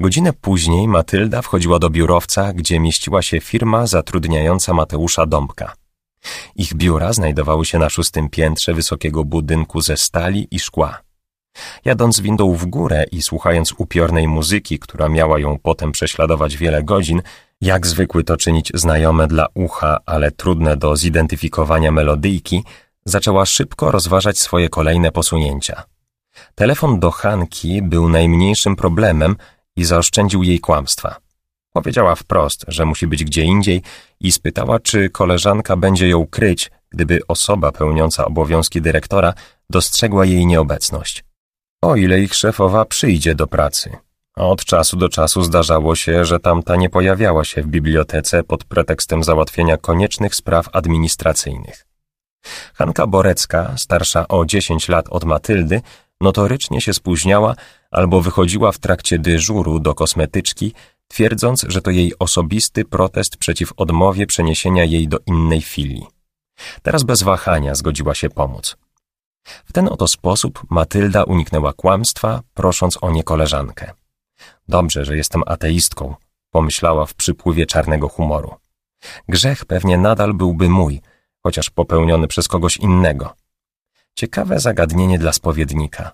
Godzinę później Matylda wchodziła do biurowca, gdzie mieściła się firma zatrudniająca Mateusza Dąbka. Ich biura znajdowały się na szóstym piętrze wysokiego budynku ze stali i szkła. Jadąc windą w górę i słuchając upiornej muzyki, która miała ją potem prześladować wiele godzin, jak zwykły to czynić znajome dla ucha, ale trudne do zidentyfikowania melodyjki, zaczęła szybko rozważać swoje kolejne posunięcia. Telefon do Hanki był najmniejszym problemem i zaoszczędził jej kłamstwa. Powiedziała wprost, że musi być gdzie indziej i spytała, czy koleżanka będzie ją kryć, gdyby osoba pełniąca obowiązki dyrektora dostrzegła jej nieobecność. O ile ich szefowa przyjdzie do pracy. A od czasu do czasu zdarzało się, że tamta nie pojawiała się w bibliotece pod pretekstem załatwienia koniecznych spraw administracyjnych. Hanka Borecka, starsza o 10 lat od Matyldy, notorycznie się spóźniała albo wychodziła w trakcie dyżuru do kosmetyczki, twierdząc, że to jej osobisty protest przeciw odmowie przeniesienia jej do innej filii. Teraz bez wahania zgodziła się pomóc. W ten oto sposób Matylda uniknęła kłamstwa, prosząc o nie koleżankę. Dobrze, że jestem ateistką, pomyślała w przypływie czarnego humoru. Grzech pewnie nadal byłby mój, chociaż popełniony przez kogoś innego. Ciekawe zagadnienie dla spowiednika.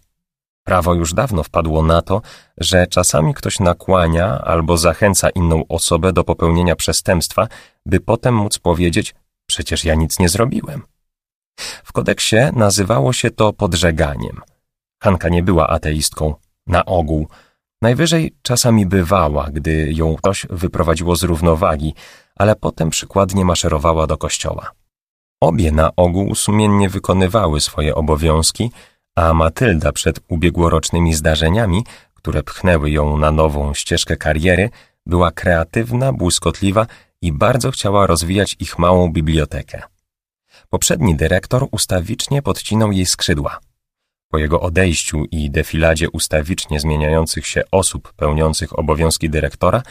Prawo już dawno wpadło na to, że czasami ktoś nakłania albo zachęca inną osobę do popełnienia przestępstwa, by potem móc powiedzieć: Przecież ja nic nie zrobiłem. W kodeksie nazywało się to podżeganiem. Hanka nie była ateistką, na ogół. Najwyżej czasami bywała, gdy ją ktoś wyprowadziło z równowagi, ale potem przykładnie maszerowała do kościoła. Obie na ogół sumiennie wykonywały swoje obowiązki, a Matylda przed ubiegłorocznymi zdarzeniami, które pchnęły ją na nową ścieżkę kariery, była kreatywna, błyskotliwa i bardzo chciała rozwijać ich małą bibliotekę. Poprzedni dyrektor ustawicznie podcinał jej skrzydła. Po jego odejściu i defiladzie ustawicznie zmieniających się osób pełniących obowiązki dyrektora,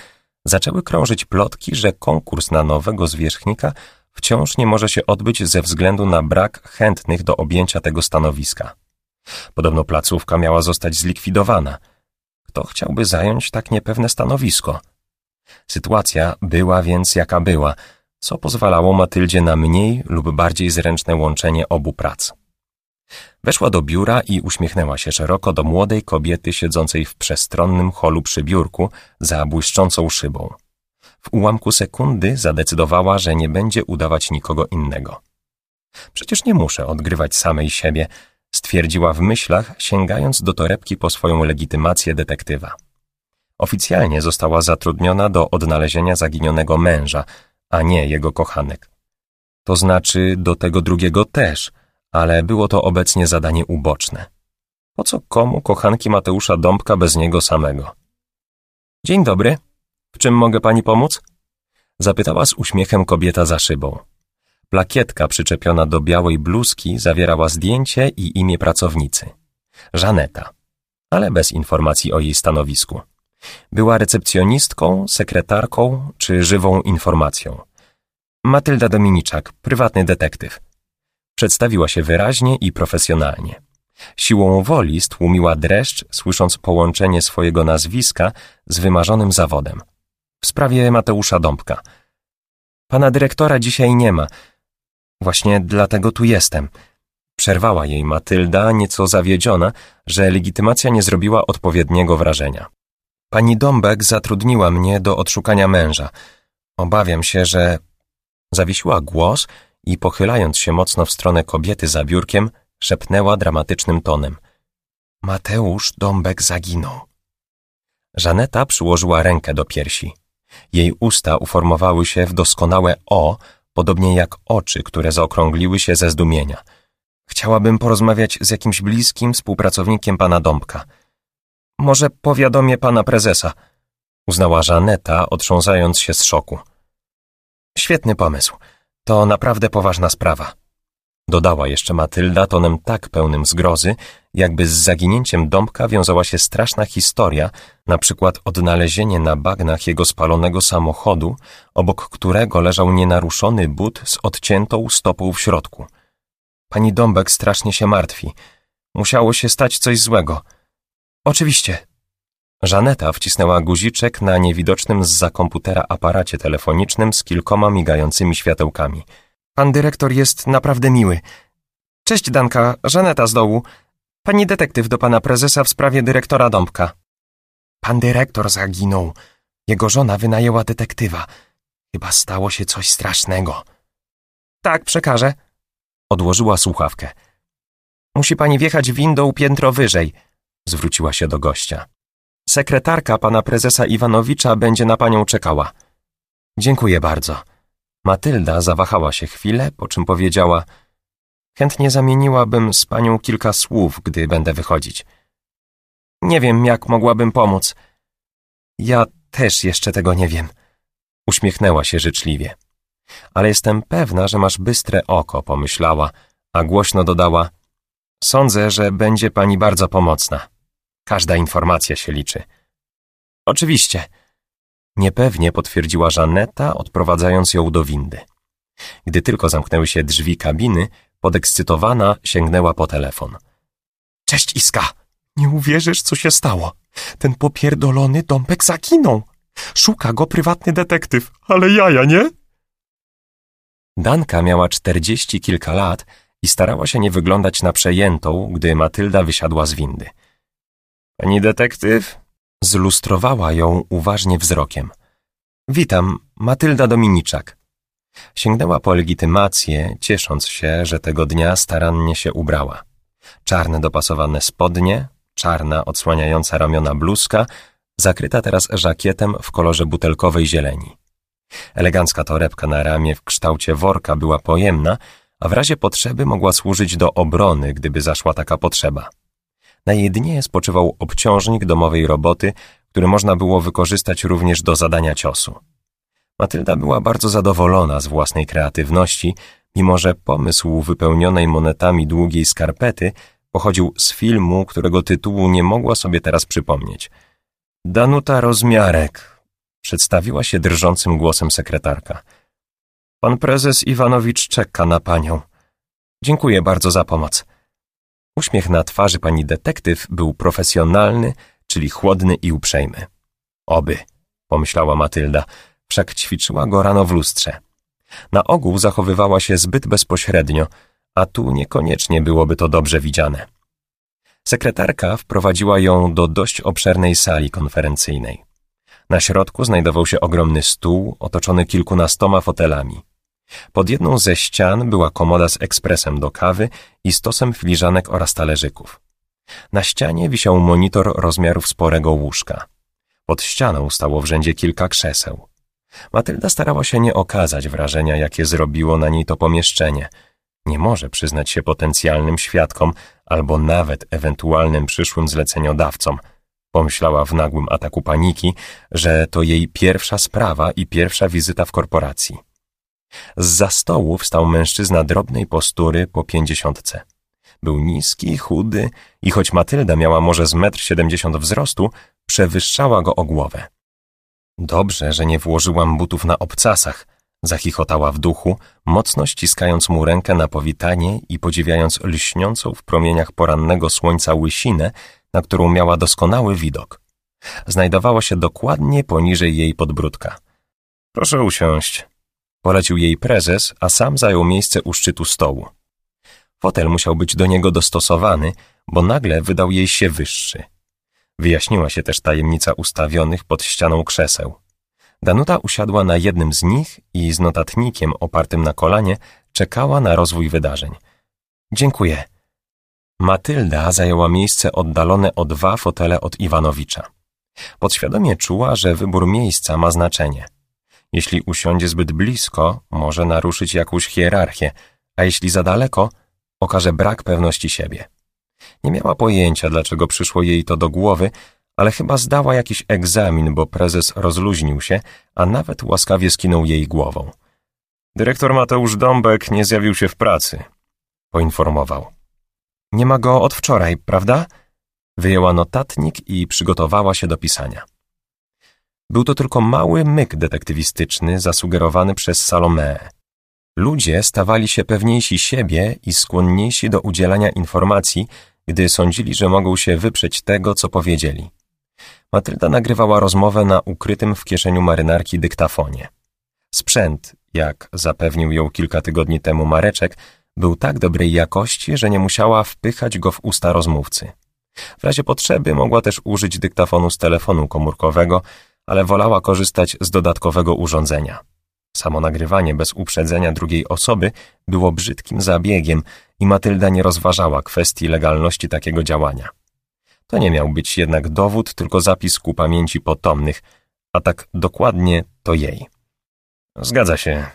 zaczęły krążyć plotki, że konkurs na nowego zwierzchnika wciąż nie może się odbyć ze względu na brak chętnych do objęcia tego stanowiska. Podobno placówka miała zostać zlikwidowana. Kto chciałby zająć tak niepewne stanowisko? Sytuacja była więc jaka była, co pozwalało Matyldzie na mniej lub bardziej zręczne łączenie obu prac. Weszła do biura i uśmiechnęła się szeroko do młodej kobiety siedzącej w przestronnym holu przy biurku za błyszczącą szybą. W ułamku sekundy zadecydowała, że nie będzie udawać nikogo innego. Przecież nie muszę odgrywać samej siebie, stwierdziła w myślach, sięgając do torebki po swoją legitymację detektywa. Oficjalnie została zatrudniona do odnalezienia zaginionego męża, a nie jego kochanek. To znaczy do tego drugiego też, ale było to obecnie zadanie uboczne. Po co komu kochanki Mateusza Dąbka bez niego samego? Dzień dobry. W czym mogę pani pomóc? Zapytała z uśmiechem kobieta za szybą. Plakietka przyczepiona do białej bluzki zawierała zdjęcie i imię pracownicy. Żaneta, ale bez informacji o jej stanowisku. Była recepcjonistką, sekretarką czy żywą informacją. Matylda Dominiczak, prywatny detektyw. Przedstawiła się wyraźnie i profesjonalnie. Siłą woli stłumiła dreszcz, słysząc połączenie swojego nazwiska z wymarzonym zawodem. W sprawie Mateusza Dąbka. Pana dyrektora dzisiaj nie ma. Właśnie dlatego tu jestem. Przerwała jej Matylda, nieco zawiedziona, że legitymacja nie zrobiła odpowiedniego wrażenia. Pani Dąbek zatrudniła mnie do odszukania męża. Obawiam się, że... Zawiesiła głos i pochylając się mocno w stronę kobiety za biurkiem, szepnęła dramatycznym tonem. Mateusz Dąbek zaginął. Żaneta przyłożyła rękę do piersi. Jej usta uformowały się w doskonałe O, podobnie jak oczy, które zaokrągliły się ze zdumienia. Chciałabym porozmawiać z jakimś bliskim współpracownikiem pana Dąbka. Może powiadomię pana prezesa, uznała Żaneta, otrząsając się z szoku. Świetny pomysł. To naprawdę poważna sprawa. Dodała jeszcze Matylda tonem tak pełnym zgrozy, jakby z zaginięciem Dąbka wiązała się straszna historia, na przykład odnalezienie na bagnach jego spalonego samochodu, obok którego leżał nienaruszony but z odciętą stopą w środku. Pani Dąbek strasznie się martwi. Musiało się stać coś złego. Oczywiście. Żaneta wcisnęła guziczek na niewidocznym z za komputera aparacie telefonicznym z kilkoma migającymi światełkami. Pan dyrektor jest naprawdę miły. Cześć, Danka, Żaneta z dołu. Pani detektyw do pana prezesa w sprawie dyrektora Dąbka. Pan dyrektor zaginął. Jego żona wynajęła detektywa. Chyba stało się coś strasznego. Tak, przekażę. Odłożyła słuchawkę. Musi pani wjechać windą piętro wyżej. Zwróciła się do gościa. Sekretarka pana prezesa Iwanowicza będzie na panią czekała. Dziękuję bardzo. Matylda zawahała się chwilę, po czym powiedziała Chętnie zamieniłabym z panią kilka słów, gdy będę wychodzić. Nie wiem, jak mogłabym pomóc. Ja też jeszcze tego nie wiem. Uśmiechnęła się życzliwie. Ale jestem pewna, że masz bystre oko, pomyślała, a głośno dodała Sądzę, że będzie pani bardzo pomocna. Każda informacja się liczy. Oczywiście. Niepewnie potwierdziła Żaneta, odprowadzając ją do windy. Gdy tylko zamknęły się drzwi kabiny, podekscytowana sięgnęła po telefon. Cześć Iska! Nie uwierzysz, co się stało. Ten popierdolony dąbek zaginął. Szuka go prywatny detektyw, ale jaja, nie? Danka miała czterdzieści kilka lat i starała się nie wyglądać na przejętą, gdy Matylda wysiadła z windy. Pani detektyw? Zlustrowała ją uważnie wzrokiem. Witam, Matylda Dominiczak. Sięgnęła po legitymację, ciesząc się, że tego dnia starannie się ubrała. Czarne dopasowane spodnie, czarna odsłaniająca ramiona bluzka, zakryta teraz żakietem w kolorze butelkowej zieleni. Elegancka torebka na ramię w kształcie worka była pojemna, a w razie potrzeby mogła służyć do obrony, gdyby zaszła taka potrzeba. Na jej dnie spoczywał obciążnik domowej roboty, który można było wykorzystać również do zadania ciosu. Matylda była bardzo zadowolona z własnej kreatywności, mimo że pomysł wypełnionej monetami długiej skarpety pochodził z filmu, którego tytułu nie mogła sobie teraz przypomnieć. Danuta Rozmiarek, przedstawiła się drżącym głosem sekretarka. Pan prezes Iwanowicz czeka na panią. Dziękuję bardzo za pomoc. Uśmiech na twarzy pani detektyw był profesjonalny, czyli chłodny i uprzejmy. Oby, pomyślała Matylda, wszak ćwiczyła go rano w lustrze. Na ogół zachowywała się zbyt bezpośrednio, a tu niekoniecznie byłoby to dobrze widziane. Sekretarka wprowadziła ją do dość obszernej sali konferencyjnej. Na środku znajdował się ogromny stół otoczony kilkunastoma fotelami. Pod jedną ze ścian była komoda z ekspresem do kawy i stosem filiżanek oraz talerzyków. Na ścianie wisiał monitor rozmiarów sporego łóżka. Pod ścianą stało w rzędzie kilka krzeseł. Matylda starała się nie okazać wrażenia, jakie zrobiło na niej to pomieszczenie. Nie może przyznać się potencjalnym świadkom albo nawet ewentualnym przyszłym zleceniodawcom. Pomyślała w nagłym ataku paniki, że to jej pierwsza sprawa i pierwsza wizyta w korporacji. Z za stołu wstał mężczyzna drobnej postury po pięćdziesiątce. Był niski, chudy i choć Matylda miała może z metr siedemdziesiąt wzrostu, przewyższała go o głowę. Dobrze, że nie włożyłam butów na obcasach, zachichotała w duchu, mocno ściskając mu rękę na powitanie i podziwiając lśniącą w promieniach porannego słońca łysinę, na którą miała doskonały widok. Znajdowała się dokładnie poniżej jej podbródka. Proszę usiąść, polecił jej prezes, a sam zajął miejsce u szczytu stołu. Fotel musiał być do niego dostosowany, bo nagle wydał jej się wyższy. Wyjaśniła się też tajemnica ustawionych pod ścianą krzeseł. Danuta usiadła na jednym z nich i z notatnikiem opartym na kolanie czekała na rozwój wydarzeń. Dziękuję. Matylda zajęła miejsce oddalone o dwa fotele od Iwanowicza. Podświadomie czuła, że wybór miejsca ma znaczenie. Jeśli usiądzie zbyt blisko, może naruszyć jakąś hierarchię, a jeśli za daleko, okaże brak pewności siebie. Nie miała pojęcia, dlaczego przyszło jej to do głowy, ale chyba zdała jakiś egzamin, bo prezes rozluźnił się, a nawet łaskawie skinął jej głową. Dyrektor Mateusz Dąbek nie zjawił się w pracy, poinformował. Nie ma go od wczoraj, prawda? Wyjęła notatnik i przygotowała się do pisania. Był to tylko mały myk detektywistyczny zasugerowany przez Salomé. Ludzie stawali się pewniejsi siebie i skłonniejsi do udzielania informacji, gdy sądzili, że mogą się wyprzeć tego, co powiedzieli. Matylda nagrywała rozmowę na ukrytym w kieszeniu marynarki dyktafonie. Sprzęt, jak zapewnił ją kilka tygodni temu Mareczek, był tak dobrej jakości, że nie musiała wpychać go w usta rozmówcy. W razie potrzeby mogła też użyć dyktafonu z telefonu komórkowego, ale wolała korzystać z dodatkowego urządzenia. Samo nagrywanie bez uprzedzenia drugiej osoby było brzydkim zabiegiem i Matylda nie rozważała kwestii legalności takiego działania. To nie miał być jednak dowód, tylko zapis ku pamięci potomnych, a tak dokładnie to jej. Zgadza się,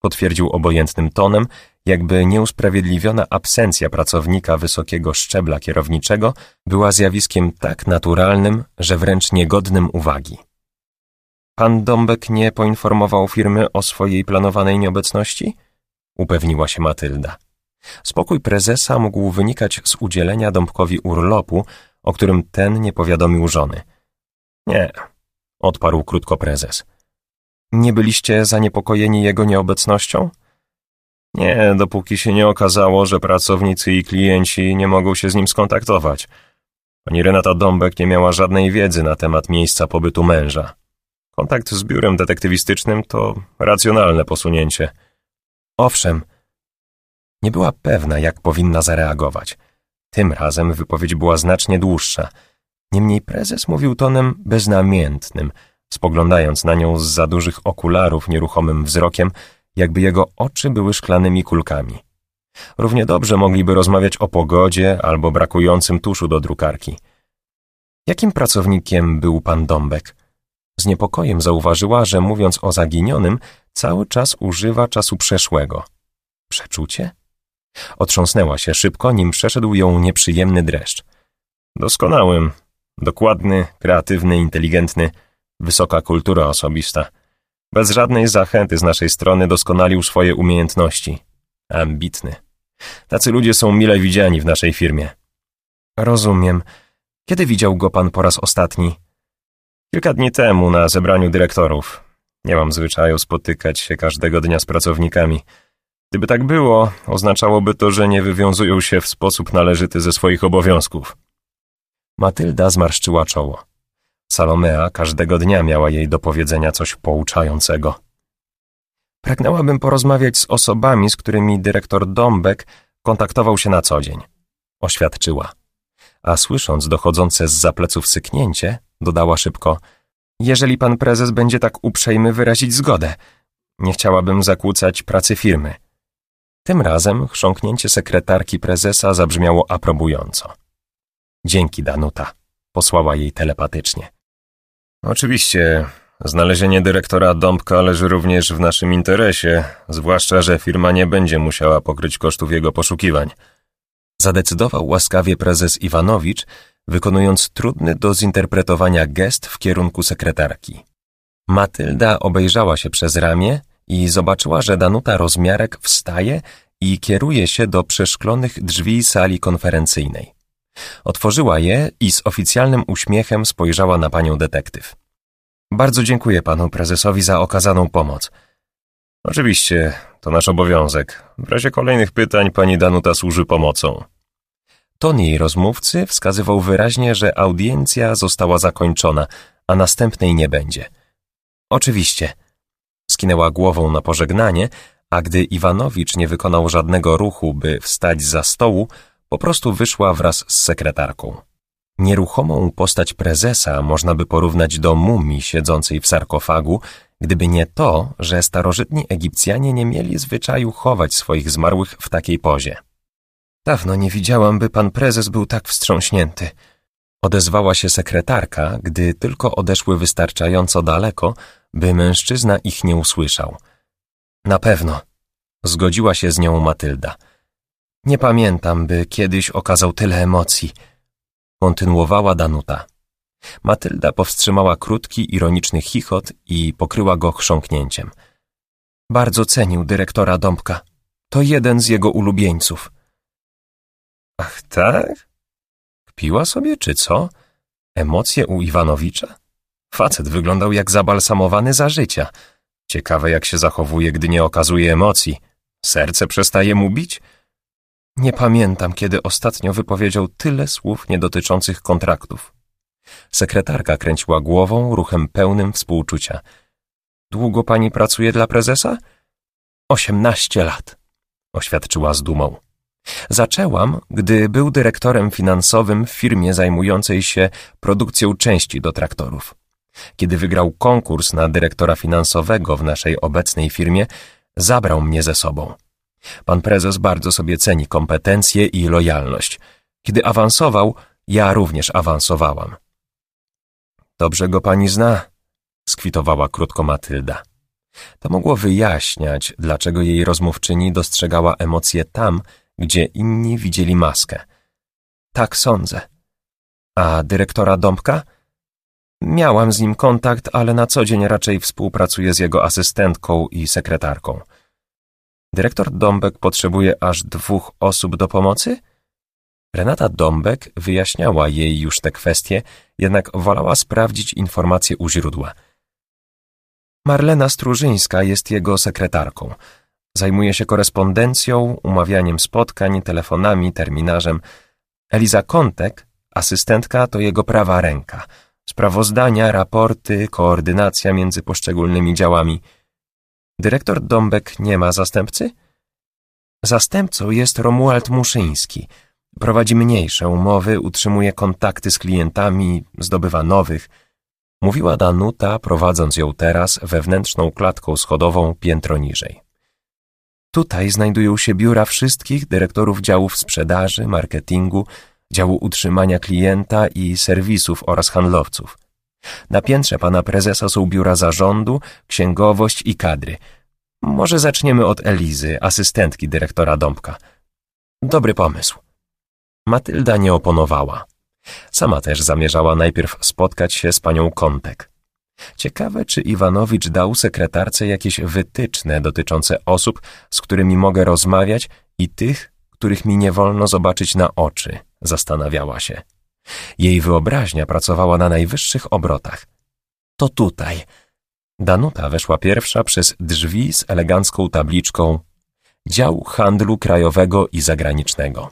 potwierdził obojętnym tonem, jakby nieusprawiedliwiona absencja pracownika wysokiego szczebla kierowniczego była zjawiskiem tak naturalnym, że wręcz niegodnym uwagi. Pan Dąbek nie poinformował firmy o swojej planowanej nieobecności? Upewniła się Matylda. Spokój prezesa mógł wynikać z udzielenia Dąbkowi urlopu, o którym ten nie powiadomił żony. Nie, odparł krótko prezes. Nie byliście zaniepokojeni jego nieobecnością? Nie, dopóki się nie okazało, że pracownicy i klienci nie mogą się z nim skontaktować. Pani Renata Dąbek nie miała żadnej wiedzy na temat miejsca pobytu męża. Kontakt z biurem detektywistycznym to racjonalne posunięcie. Owszem, nie była pewna, jak powinna zareagować. Tym razem wypowiedź była znacznie dłuższa. Niemniej prezes mówił tonem beznamiętnym, spoglądając na nią z za dużych okularów nieruchomym wzrokiem, jakby jego oczy były szklanymi kulkami. Równie dobrze mogliby rozmawiać o pogodzie albo brakującym tuszu do drukarki. Jakim pracownikiem był pan Dąbek? Z niepokojem zauważyła, że mówiąc o zaginionym, cały czas używa czasu przeszłego. Przeczucie? Otrząsnęła się szybko, nim przeszedł ją nieprzyjemny dreszcz. Doskonałym, dokładny, kreatywny, inteligentny, wysoka kultura osobista. Bez żadnej zachęty z naszej strony doskonalił swoje umiejętności. Ambitny. Tacy ludzie są mile widziani w naszej firmie. Rozumiem. Kiedy widział go pan po raz ostatni? Kilka dni temu na zebraniu dyrektorów. Nie mam zwyczaju spotykać się każdego dnia z pracownikami. Gdyby tak było, oznaczałoby to, że nie wywiązują się w sposób należyty ze swoich obowiązków. Matylda zmarszczyła czoło. Salomea każdego dnia miała jej do powiedzenia coś pouczającego. Pragnęłabym porozmawiać z osobami, z którymi dyrektor Dąbek kontaktował się na co dzień. Oświadczyła. A słysząc dochodzące z zapleców syknięcie, dodała szybko Jeżeli pan prezes będzie tak uprzejmy wyrazić zgodę, nie chciałabym zakłócać pracy firmy. Tym razem chrząknięcie sekretarki prezesa zabrzmiało aprobująco. Dzięki, Danuta, posłała jej telepatycznie. Oczywiście, znalezienie dyrektora Dąbka leży również w naszym interesie, zwłaszcza, że firma nie będzie musiała pokryć kosztów jego poszukiwań. Zadecydował łaskawie prezes Iwanowicz, wykonując trudny do zinterpretowania gest w kierunku sekretarki. Matylda obejrzała się przez ramię i zobaczyła, że Danuta Rozmiarek wstaje i kieruje się do przeszklonych drzwi sali konferencyjnej. Otworzyła je i z oficjalnym uśmiechem spojrzała na panią detektyw. Bardzo dziękuję panu prezesowi za okazaną pomoc. Oczywiście, to nasz obowiązek. W razie kolejnych pytań pani Danuta służy pomocą. Ton jej rozmówcy wskazywał wyraźnie, że audiencja została zakończona, a następnej nie będzie. Oczywiście. Skinęła głową na pożegnanie, a gdy Iwanowicz nie wykonał żadnego ruchu, by wstać za stołu, po prostu wyszła wraz z sekretarką. Nieruchomą postać prezesa można by porównać do mumii siedzącej w sarkofagu, gdyby nie to, że starożytni Egipcjanie nie mieli zwyczaju chować swoich zmarłych w takiej pozie. Dawno nie widziałam, by pan prezes był tak wstrząśnięty. Odezwała się sekretarka, gdy tylko odeszły wystarczająco daleko, by mężczyzna ich nie usłyszał. Na pewno, zgodziła się z nią Matylda. Nie pamiętam, by kiedyś okazał tyle emocji. Kontynuowała Danuta. Matylda powstrzymała krótki, ironiczny chichot i pokryła go chrząknięciem. Bardzo cenił dyrektora Dąbka. To jeden z jego ulubieńców. Ach tak? Kpiła sobie, czy co? Emocje u Iwanowicza? Facet wyglądał jak zabalsamowany za życia. Ciekawe, jak się zachowuje, gdy nie okazuje emocji. Serce przestaje mu bić? Nie pamiętam, kiedy ostatnio wypowiedział tyle słów niedotyczących kontraktów. Sekretarka kręciła głową ruchem pełnym współczucia. Długo pani pracuje dla prezesa? Osiemnaście lat, oświadczyła z dumą. Zaczęłam, gdy był dyrektorem finansowym w firmie zajmującej się produkcją części do traktorów. Kiedy wygrał konkurs na dyrektora finansowego w naszej obecnej firmie, zabrał mnie ze sobą. Pan prezes bardzo sobie ceni kompetencje i lojalność. Kiedy awansował, ja również awansowałam. Dobrze go pani zna, skwitowała krótko Matylda. To mogło wyjaśniać, dlaczego jej rozmówczyni dostrzegała emocje tam, gdzie inni widzieli maskę. Tak sądzę. A dyrektora Dąbka? Miałam z nim kontakt, ale na co dzień raczej współpracuję z jego asystentką i sekretarką. Dyrektor Dąbek potrzebuje aż dwóch osób do pomocy? Renata Dąbek wyjaśniała jej już te kwestie, jednak wolała sprawdzić informacje u źródła. Marlena Strużyńska jest jego sekretarką. Zajmuje się korespondencją, umawianiem spotkań, telefonami, terminarzem. Eliza Kontek, asystentka, to jego prawa ręka. Sprawozdania, raporty, koordynacja między poszczególnymi działami. Dyrektor Dąbek nie ma zastępcy? Zastępcą jest Romuald Muszyński. Prowadzi mniejsze umowy, utrzymuje kontakty z klientami, zdobywa nowych. Mówiła Danuta, prowadząc ją teraz wewnętrzną klatką schodową piętro niżej. Tutaj znajdują się biura wszystkich dyrektorów działów sprzedaży, marketingu, działu utrzymania klienta i serwisów oraz handlowców. Na piętrze pana prezesa są biura zarządu, księgowość i kadry. Może zaczniemy od Elizy, asystentki dyrektora Dąbka. Dobry pomysł. Matylda nie oponowała. Sama też zamierzała najpierw spotkać się z panią Kontek. Ciekawe, czy Iwanowicz dał sekretarce jakieś wytyczne dotyczące osób, z którymi mogę rozmawiać i tych, których mi nie wolno zobaczyć na oczy, zastanawiała się. Jej wyobraźnia pracowała na najwyższych obrotach. To tutaj. Danuta weszła pierwsza przez drzwi z elegancką tabliczką Dział Handlu Krajowego i Zagranicznego.